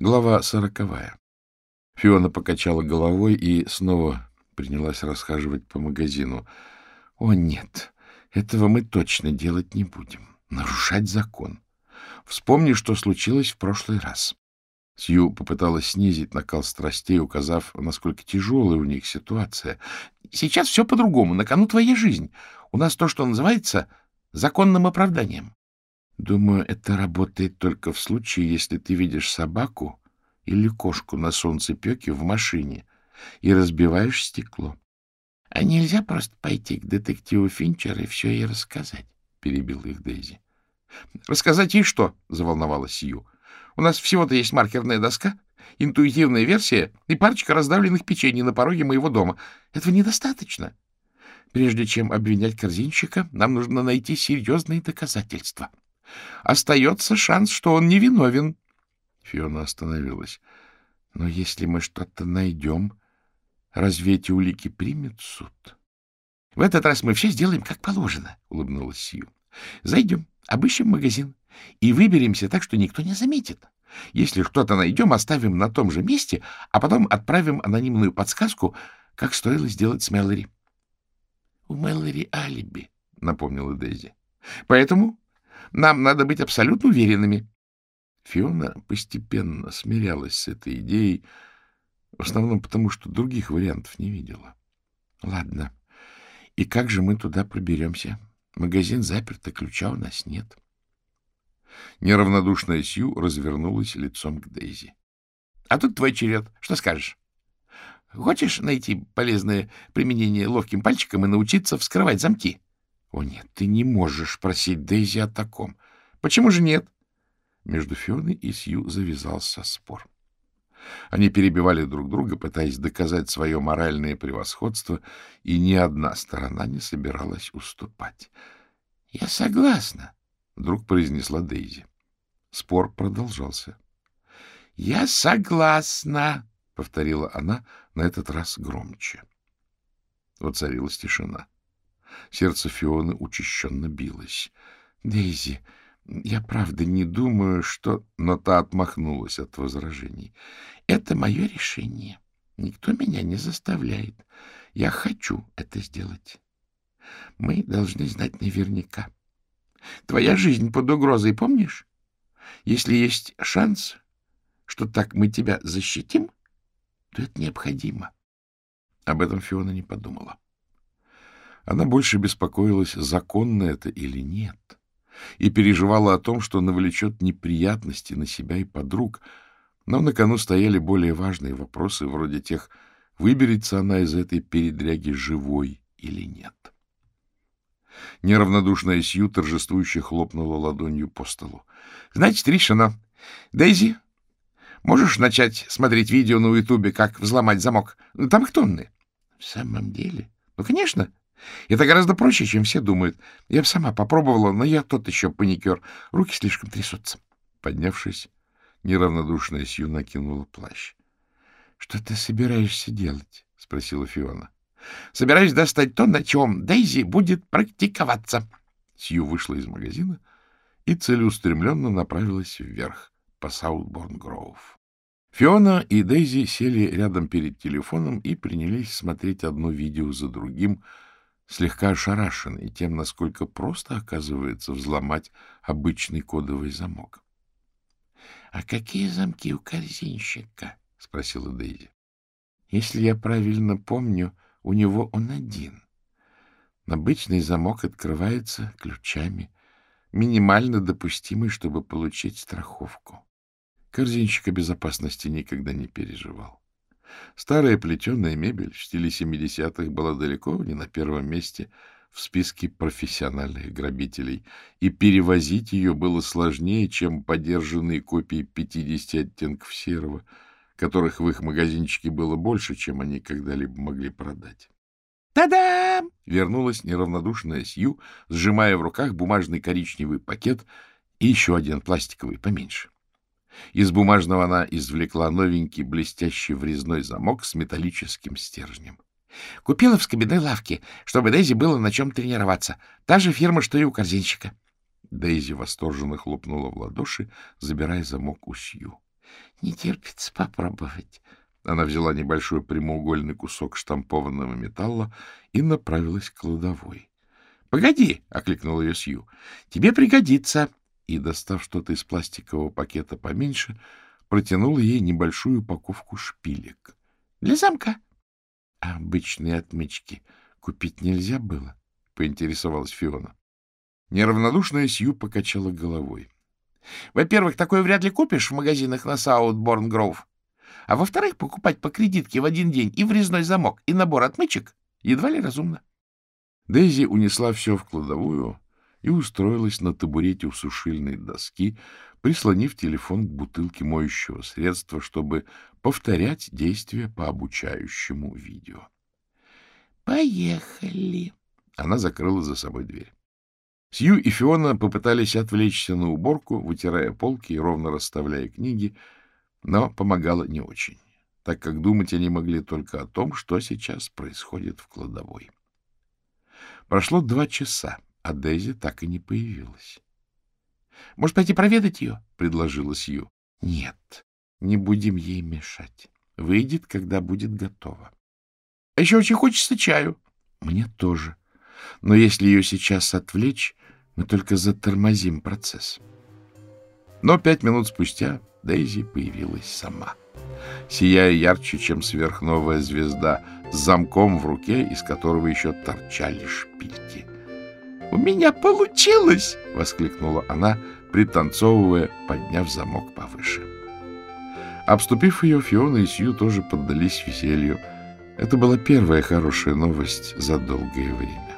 Глава сороковая. Фиона покачала головой и снова принялась расхаживать по магазину. — О, нет, этого мы точно делать не будем. Нарушать закон. Вспомни, что случилось в прошлый раз. Сью попыталась снизить накал страстей, указав, насколько тяжелая у них ситуация. — Сейчас все по-другому. На кону твоя жизнь. У нас то, что называется законным оправданием. Думаю, это работает только в случае, если ты видишь собаку или кошку на солнцепеке в машине и разбиваешь стекло. — А нельзя просто пойти к детективу Финчера и все ей рассказать? — перебил их Дейзи. — Рассказать ей что? — заволновалась Сью. — У нас всего-то есть маркерная доска, интуитивная версия и парочка раздавленных печений на пороге моего дома. Этого недостаточно. Прежде чем обвинять корзинщика, нам нужно найти серьезные доказательства. — Остается шанс, что он невиновен. Фиона остановилась. Но если мы что-то найдем, разве эти улики примет суд? — В этот раз мы все сделаем как положено, — улыбнулась Сью. — Зайдем, обыщем магазин и выберемся так, что никто не заметит. Если что-то найдем, оставим на том же месте, а потом отправим анонимную подсказку, как стоило сделать с Мэлори. — У Мэлори алиби, — напомнила Дейзи. — Поэтому нам надо быть абсолютно уверенными. Фиона постепенно смирялась с этой идеей, в основном потому, что других вариантов не видела. — Ладно. И как же мы туда проберемся? Магазин заперт, а ключа у нас нет. Неравнодушная Сью развернулась лицом к Дейзи. — А тут твой черед. Что скажешь? Хочешь найти полезное применение ловким пальчиком и научиться вскрывать замки? — О, нет, ты не можешь просить Дейзи о таком. — Почему же нет? Между Фионой и Сью завязался спор. Они перебивали друг друга, пытаясь доказать свое моральное превосходство, и ни одна сторона не собиралась уступать. — Я согласна, — вдруг произнесла Дейзи. Спор продолжался. — Я согласна, — повторила она на этот раз громче. Воцарилась тишина. Сердце Фионы учащенно билось. — Дейзи, я правда не думаю, что... Но та отмахнулась от возражений. — Это мое решение. Никто меня не заставляет. Я хочу это сделать. Мы должны знать наверняка. Твоя жизнь под угрозой, помнишь? Если есть шанс, что так мы тебя защитим, то это необходимо. Об этом Фиона не подумала. Она больше беспокоилась, законно это или нет, и переживала о том, что навлечет неприятности на себя и подруг, но на кону стояли более важные вопросы, вроде тех, выберется она из этой передряги живой или нет. Неравнодушная Сью торжествующе хлопнула ладонью по столу. — Значит, решено. Дейзи, можешь начать смотреть видео на Ютубе, как взломать замок? Там их тонны. — В самом деле? — Ну, конечно. Это гораздо проще, чем все думают. Я бы сама попробовала, но я тот еще паникер. Руки слишком трясутся. Поднявшись, неравнодушная Сью накинула плащ. — Что ты собираешься делать? — спросила Фиона. — Собираюсь достать то, на чем Дейзи будет практиковаться. Сью вышла из магазина и целеустремленно направилась вверх по Саутборн-Гроув. Фиона и Дейзи сели рядом перед телефоном и принялись смотреть одно видео за другим — слегка ошарашенный тем, насколько просто оказывается взломать обычный кодовый замок. — А какие замки у корзинщика? — спросила Дейзи. — Если я правильно помню, у него он один. Обычный замок открывается ключами, минимально допустимый, чтобы получить страховку. Корзинщик безопасности никогда не переживал. Старая плетеная мебель в стиле 70-х была далеко не на первом месте в списке профессиональных грабителей, и перевозить ее было сложнее, чем подержанные копии 50 оттенков серого, которых в их магазинчике было больше, чем они когда-либо могли продать. «Та-дам!» — вернулась неравнодушная Сью, сжимая в руках бумажный коричневый пакет и еще один пластиковый поменьше. Из бумажного она извлекла новенький блестящий врезной замок с металлическим стержнем. — Купила в скобяной лавке, чтобы Дейзи было на чем тренироваться. Та же фирма, что и у корзинщика. Дейзи восторженно хлопнула в ладоши, забирая замок у Сью. — Не терпится попробовать. Она взяла небольшой прямоугольный кусок штампованного металла и направилась к кладовой. — Погоди! — окликнул ее Сью. — Тебе пригодится! И, достав что-то из пластикового пакета поменьше, протянула ей небольшую упаковку шпилек. — Для замка. — обычные отмычки купить нельзя было? — поинтересовалась Фиона. Неравнодушная Сью покачала головой. — Во-первых, такое вряд ли купишь в магазинах на Саутборн-Гроув. А во-вторых, покупать по кредитке в один день и врезной замок, и набор отмычек едва ли разумно. Дейзи унесла все в кладовую и устроилась на табурете у сушильной доски, прислонив телефон к бутылке моющего средства, чтобы повторять действия по обучающему видео. «Поехали!» Она закрыла за собой дверь. Сью и Фиона попытались отвлечься на уборку, вытирая полки и ровно расставляя книги, но помогало не очень, так как думать они могли только о том, что сейчас происходит в кладовой. Прошло два часа, а Дейзи так и не появилась. — Может, пойти проведать ее? — предложила Сью. — Нет, не будем ей мешать. Выйдет, когда будет готова. — А еще очень хочется чаю. — Мне тоже. Но если ее сейчас отвлечь, мы только затормозим процесс. Но пять минут спустя Дейзи появилась сама, сияя ярче, чем сверхновая звезда, с замком в руке, из которого еще торчали шпильки. — У меня получилось! — воскликнула она, пританцовывая, подняв замок повыше. Обступив ее, Фиона и Сью тоже поддались веселью. Это была первая хорошая новость за долгое время.